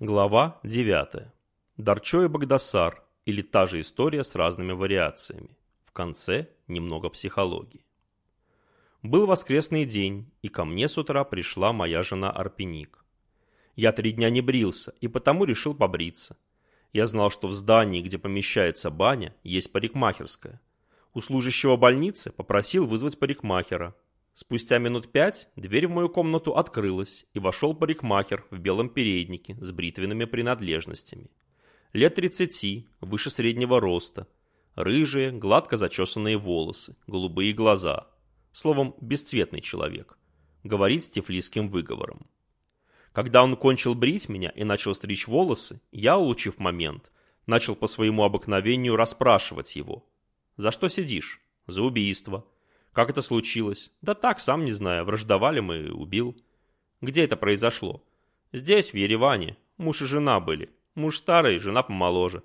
Глава 9. Дарчо и Багдасар, или та же история с разными вариациями. В конце немного психологии. Был воскресный день, и ко мне с утра пришла моя жена Арпеник. Я три дня не брился, и потому решил побриться. Я знал, что в здании, где помещается баня, есть парикмахерская. У служащего больницы попросил вызвать парикмахера, Спустя минут пять дверь в мою комнату открылась, и вошел парикмахер в белом переднике с бритвенными принадлежностями. Лет тридцати, выше среднего роста. Рыжие, гладко зачесанные волосы, голубые глаза. Словом, бесцветный человек. Говорит с тифлисским выговором. Когда он кончил брить меня и начал стричь волосы, я, улучив момент, начал по своему обыкновению расспрашивать его. «За что сидишь?» «За убийство». Как это случилось? Да так, сам не знаю. Враждовали мы, убил. Где это произошло? Здесь, в Ереване. Муж и жена были. Муж старый, жена помоложе.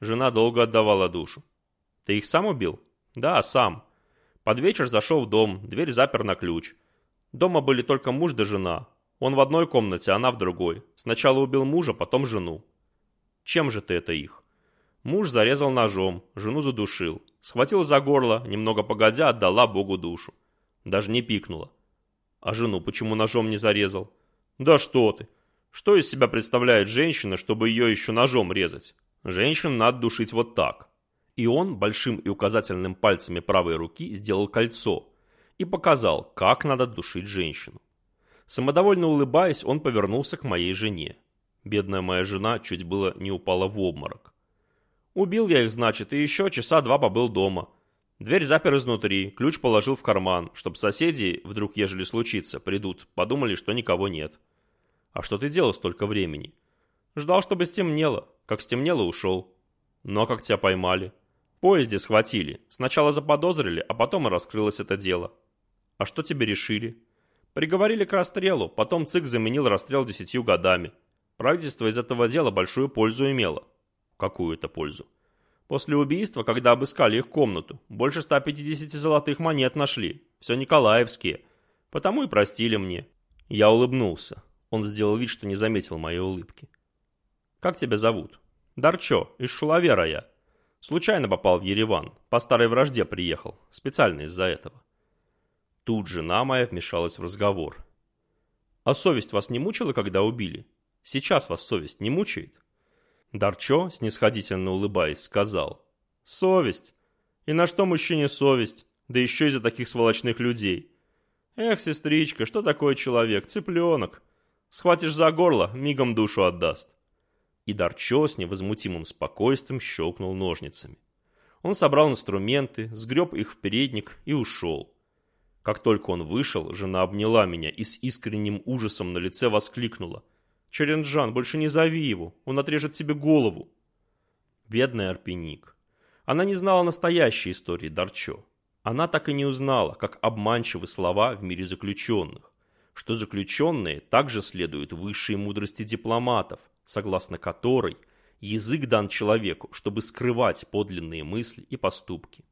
Жена долго отдавала душу. Ты их сам убил? Да, сам. Под вечер зашел в дом, дверь запер на ключ. Дома были только муж да жена. Он в одной комнате, она в другой. Сначала убил мужа, потом жену. Чем же ты это их? Муж зарезал ножом, жену задушил. Схватил за горло, немного погодя отдала Богу душу. Даже не пикнула. А жену почему ножом не зарезал? Да что ты! Что из себя представляет женщина, чтобы ее еще ножом резать? Женщин надо душить вот так. И он большим и указательным пальцами правой руки сделал кольцо и показал, как надо душить женщину. Самодовольно улыбаясь, он повернулся к моей жене. Бедная моя жена чуть было не упала в обморок. Убил я их, значит, и еще часа два побыл дома. Дверь запер изнутри, ключ положил в карман, чтобы соседи, вдруг ежели случится, придут, подумали, что никого нет. А что ты делал столько времени? Ждал, чтобы стемнело. Как стемнело, ушел. Но как тебя поймали? Поезде схватили. Сначала заподозрили, а потом и раскрылось это дело. А что тебе решили? Приговорили к расстрелу, потом ЦИК заменил расстрел десятью годами. Правительство из этого дела большую пользу имело какую-то пользу. После убийства, когда обыскали их комнату, больше 150 золотых монет нашли. Все николаевские. Потому и простили мне. Я улыбнулся. Он сделал вид, что не заметил моей улыбки. «Как тебя зовут?» «Дарчо, из Шулавера я. Случайно попал в Ереван. По старой вражде приехал. Специально из-за этого». Тут жена моя вмешалась в разговор. «А совесть вас не мучила, когда убили? Сейчас вас совесть не мучает?» Дарчо, снисходительно улыбаясь, сказал. «Совесть. И на что мужчине совесть? Да еще из-за таких сволочных людей. Эх, сестричка, что такое человек? Цыпленок. Схватишь за горло, мигом душу отдаст». И Дарчо с невозмутимым спокойствием щелкнул ножницами. Он собрал инструменты, сгреб их в передник и ушел. Как только он вышел, жена обняла меня и с искренним ужасом на лице воскликнула – Черенджан, больше не зови его, он отрежет тебе голову. Бедная Арпеник. Она не знала настоящей истории Дарчо. Она так и не узнала, как обманчивы слова в мире заключенных, что заключенные также следуют высшей мудрости дипломатов, согласно которой язык дан человеку, чтобы скрывать подлинные мысли и поступки.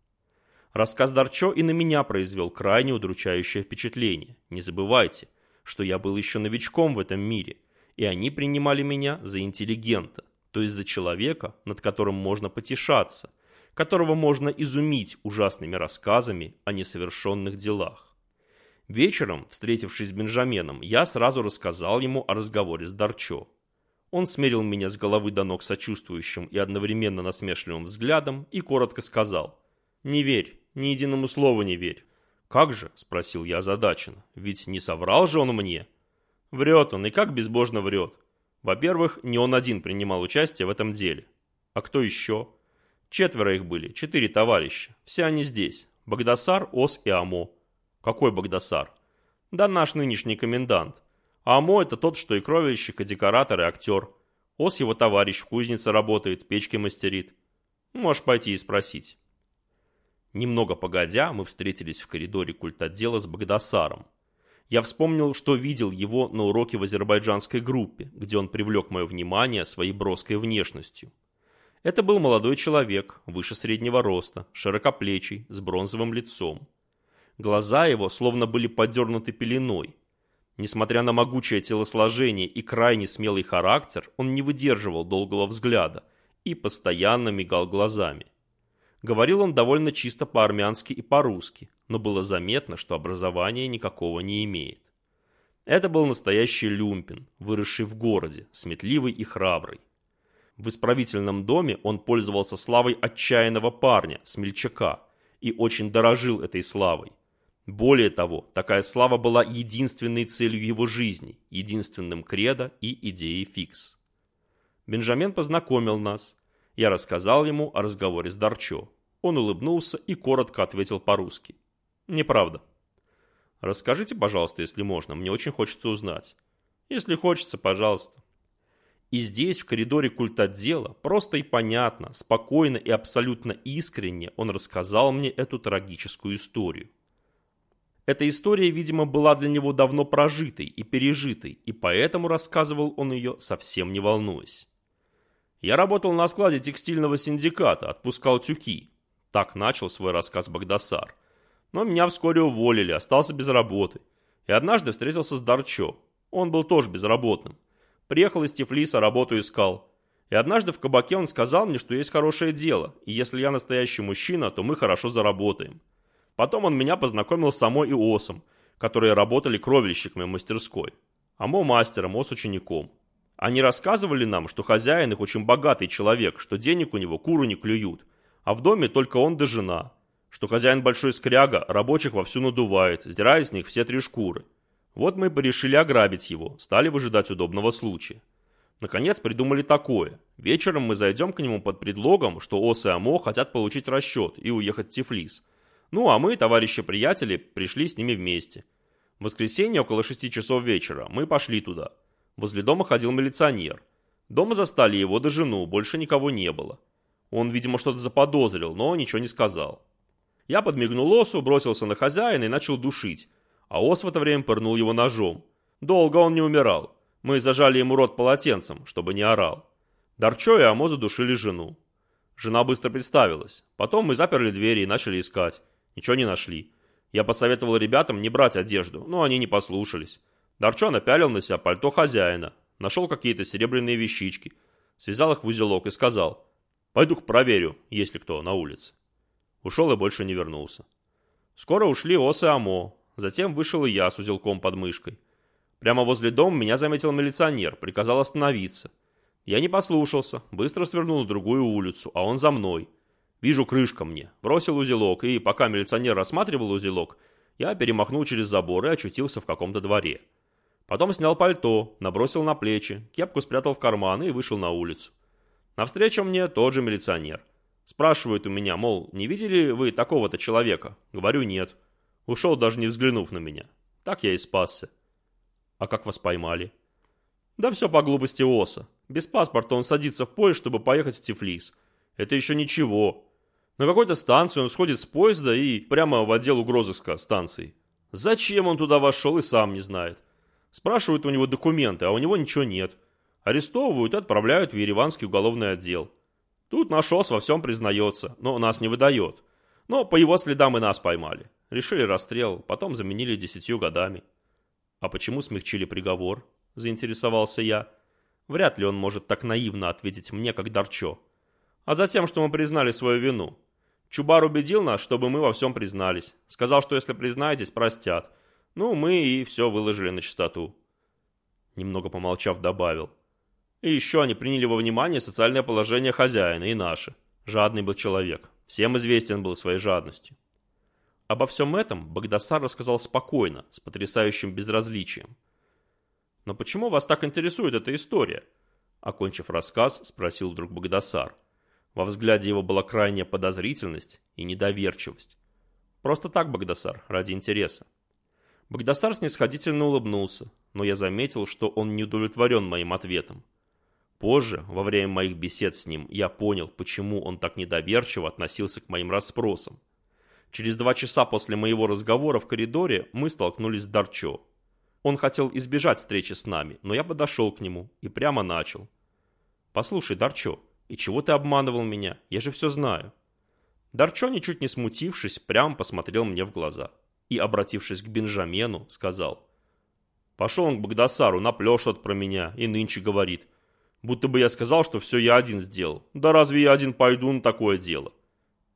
Рассказ Дарчо и на меня произвел крайне удручающее впечатление. Не забывайте, что я был еще новичком в этом мире и они принимали меня за интеллигента, то есть за человека, над которым можно потешаться, которого можно изумить ужасными рассказами о несовершенных делах. Вечером, встретившись с Бенджаменом, я сразу рассказал ему о разговоре с Дарчо. Он смерил меня с головы до ног сочувствующим и одновременно насмешливым взглядом и коротко сказал «Не верь, ни единому слову не верь». «Как же?» – спросил я озадаченно. «Ведь не соврал же он мне?» Врет он, и как безбожно врет. Во-первых, не он один принимал участие в этом деле. А кто еще? Четверо их были, четыре товарища. Все они здесь. Багдасар, Ос и Амо. Какой Багдасар? Да наш нынешний комендант. А Амо это тот, что и кровельщик, и декоратор, и актер. Ос его товарищ, в кузнице работает, печки мастерит. Можешь пойти и спросить. Немного погодя, мы встретились в коридоре культотдела с Багдасаром. Я вспомнил, что видел его на уроке в азербайджанской группе, где он привлек мое внимание своей броской внешностью. Это был молодой человек, выше среднего роста, широкоплечий, с бронзовым лицом. Глаза его словно были подернуты пеленой. Несмотря на могучее телосложение и крайне смелый характер, он не выдерживал долгого взгляда и постоянно мигал глазами. Говорил он довольно чисто по-армянски и по-русски, но было заметно, что образования никакого не имеет. Это был настоящий люмпин, выросший в городе, сметливый и храбрый. В исправительном доме он пользовался славой отчаянного парня, смельчака, и очень дорожил этой славой. Более того, такая слава была единственной целью его жизни, единственным кредо и идеей фикс. Бенджамин познакомил нас. Я рассказал ему о разговоре с Дарчо. Он улыбнулся и коротко ответил по-русски. Неправда. Расскажите, пожалуйста, если можно, мне очень хочется узнать. Если хочется, пожалуйста. И здесь, в коридоре культотдела, просто и понятно, спокойно и абсолютно искренне он рассказал мне эту трагическую историю. Эта история, видимо, была для него давно прожитой и пережитой, и поэтому рассказывал он ее совсем не волнуясь. Я работал на складе текстильного синдиката, отпускал тюки. Так начал свой рассказ Багдасар. Но меня вскоре уволили, остался без работы. И однажды встретился с Дарчо. Он был тоже безработным. Приехал из Тифлиса, работу искал. И однажды в кабаке он сказал мне, что есть хорошее дело, и если я настоящий мужчина, то мы хорошо заработаем. Потом он меня познакомил с самой Иосом, которые работали кровельщиками в мастерской. Амо мастером, Ос учеником. Они рассказывали нам, что хозяин их очень богатый человек, что денег у него куру не клюют, а в доме только он да жена, что хозяин большой скряга рабочих вовсю надувает, сдирая с них все три шкуры. Вот мы порешили ограбить его, стали выжидать удобного случая. Наконец придумали такое. Вечером мы зайдем к нему под предлогом, что Ос и Амо хотят получить расчет и уехать в Тифлис. Ну, а мы, товарищи-приятели, пришли с ними вместе. В воскресенье около шести часов вечера мы пошли туда. Возле дома ходил милиционер. Дома застали его да жену, больше никого не было. Он, видимо, что-то заподозрил, но ничего не сказал. Я подмигнул Осу, бросился на хозяина и начал душить. А Ос в это время пырнул его ножом. Долго он не умирал. Мы зажали ему рот полотенцем, чтобы не орал. Дарчо и Амо задушили жену. Жена быстро представилась. Потом мы заперли двери и начали искать. Ничего не нашли. Я посоветовал ребятам не брать одежду, но они не послушались. Дарчо напялил на себя пальто хозяина, нашел какие-то серебряные вещички, связал их в узелок и сказал, «Пойду-ка проверю, есть ли кто на улице». Ушел и больше не вернулся. Скоро ушли Ос и Амо, затем вышел и я с узелком под мышкой. Прямо возле дома меня заметил милиционер, приказал остановиться. Я не послушался, быстро свернул на другую улицу, а он за мной – Вижу, крышка мне. Бросил узелок, и пока милиционер рассматривал узелок, я перемахнул через забор и очутился в каком-то дворе. Потом снял пальто, набросил на плечи, кепку спрятал в карман и вышел на улицу. Навстречу мне тот же милиционер. Спрашивает у меня, мол, не видели вы такого-то человека? Говорю, нет. Ушел, даже не взглянув на меня. Так я и спасся. А как вас поймали? Да все по глупости Оса. Без паспорта он садится в поезд, чтобы поехать в Тифлис. Это еще ничего. На какой-то станции он сходит с поезда и прямо в отдел угрозыска станции. Зачем он туда вошел и сам не знает. Спрашивают у него документы, а у него ничего нет. Арестовывают и отправляют в Ереванский уголовный отдел. Тут наш ОС во всем признается, но нас не выдает. Но по его следам и нас поймали. Решили расстрел, потом заменили десятью годами. А почему смягчили приговор? Заинтересовался я. Вряд ли он может так наивно ответить мне, как Дарчо. А затем, что мы признали свою вину. Чубар убедил нас, чтобы мы во всем признались. Сказал, что если признаетесь, простят. Ну, мы и все выложили на чистоту. Немного помолчав, добавил. И еще они приняли во внимание социальное положение хозяина и наше. Жадный был человек. Всем известен был своей жадностью. Обо всем этом Багдасар рассказал спокойно, с потрясающим безразличием. «Но почему вас так интересует эта история?» Окончив рассказ, спросил вдруг Багдасар. Во взгляде его была крайняя подозрительность и недоверчивость. Просто так, Багдасар, ради интереса. Багдасар снисходительно улыбнулся, но я заметил, что он не удовлетворен моим ответом. Позже, во время моих бесед с ним, я понял, почему он так недоверчиво относился к моим расспросам. Через два часа после моего разговора в коридоре мы столкнулись с Дарчо. Он хотел избежать встречи с нами, но я подошел к нему и прямо начал. «Послушай, Дарчо, и чего ты обманывал меня? Я же все знаю. Дарчо, ничуть не смутившись, прямо посмотрел мне в глаза и, обратившись к Бенджамену, сказал. Пошел он к Багдасару, что-то про меня и нынче говорит. Будто бы я сказал, что все я один сделал. Да разве я один пойду на такое дело?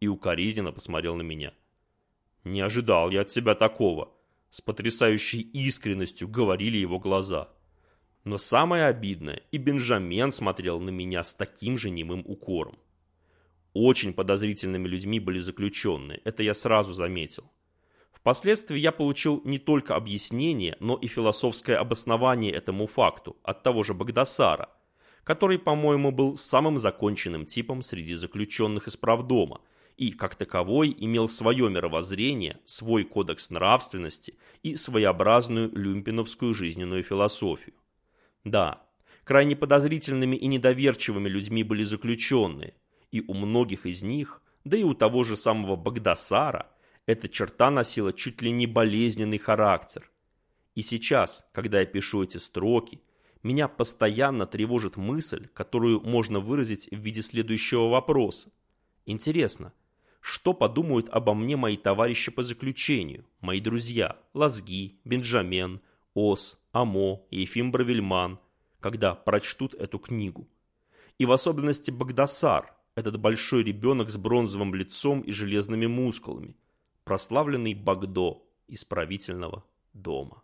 И укоризненно посмотрел на меня. Не ожидал я от себя такого. С потрясающей искренностью говорили его глаза. Но самое обидное, и Бенджамен смотрел на меня с таким же немым укором. Очень подозрительными людьми были заключенные, это я сразу заметил. Впоследствии я получил не только объяснение, но и философское обоснование этому факту от того же Багдасара, который, по-моему, был самым законченным типом среди заключенных из правдома и, как таковой, имел свое мировоззрение, свой кодекс нравственности и своеобразную люмпиновскую жизненную философию. Да, крайне подозрительными и недоверчивыми людьми были заключенные, и у многих из них, да и у того же самого Багдасара, эта черта носила чуть ли не болезненный характер. И сейчас, когда я пишу эти строки, меня постоянно тревожит мысль, которую можно выразить в виде следующего вопроса. Интересно, что подумают обо мне мои товарищи по заключению, мои друзья Лазги, Бенджамен, Ос, Амо и Ефим Бравельман, когда прочтут эту книгу? И в особенности Багдасар, этот большой ребенок с бронзовым лицом и железными мускулами, прославленный Багдо из правительного дома.